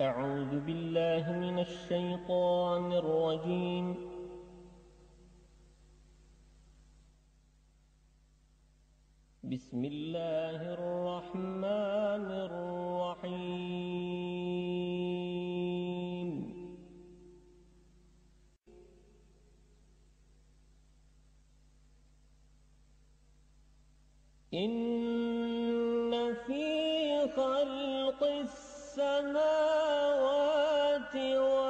أعوذ بالله من الشيطان الرجيم. بسم الله الرحمن الرحيم. إن في خلق السماوات والأرض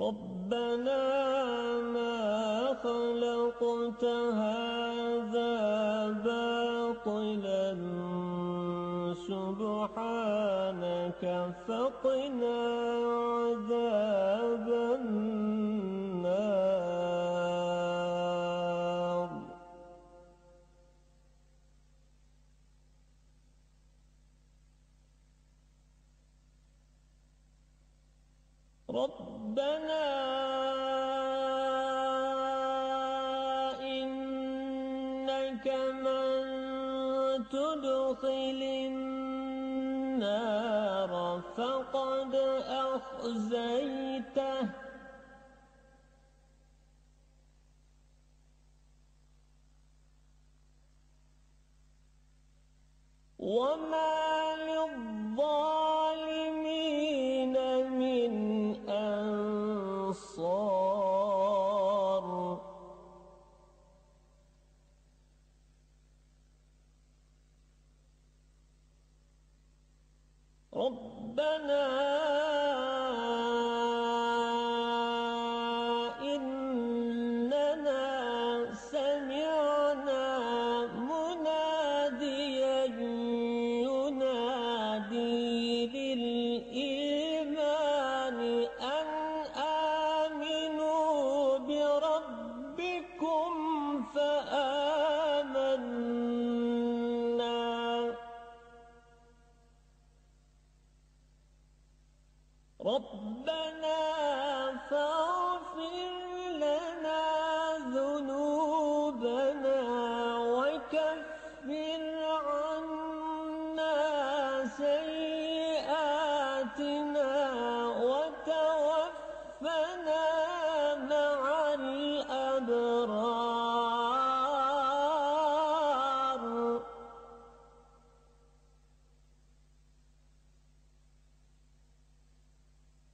ربنا ما خلقت هذا باطلا. سبحانك فقنا عذاب ربنا إنك من تدخل النار فقد أخزيته. وما ربنا ربنا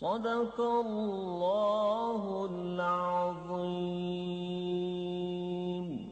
صدق الله العظيم.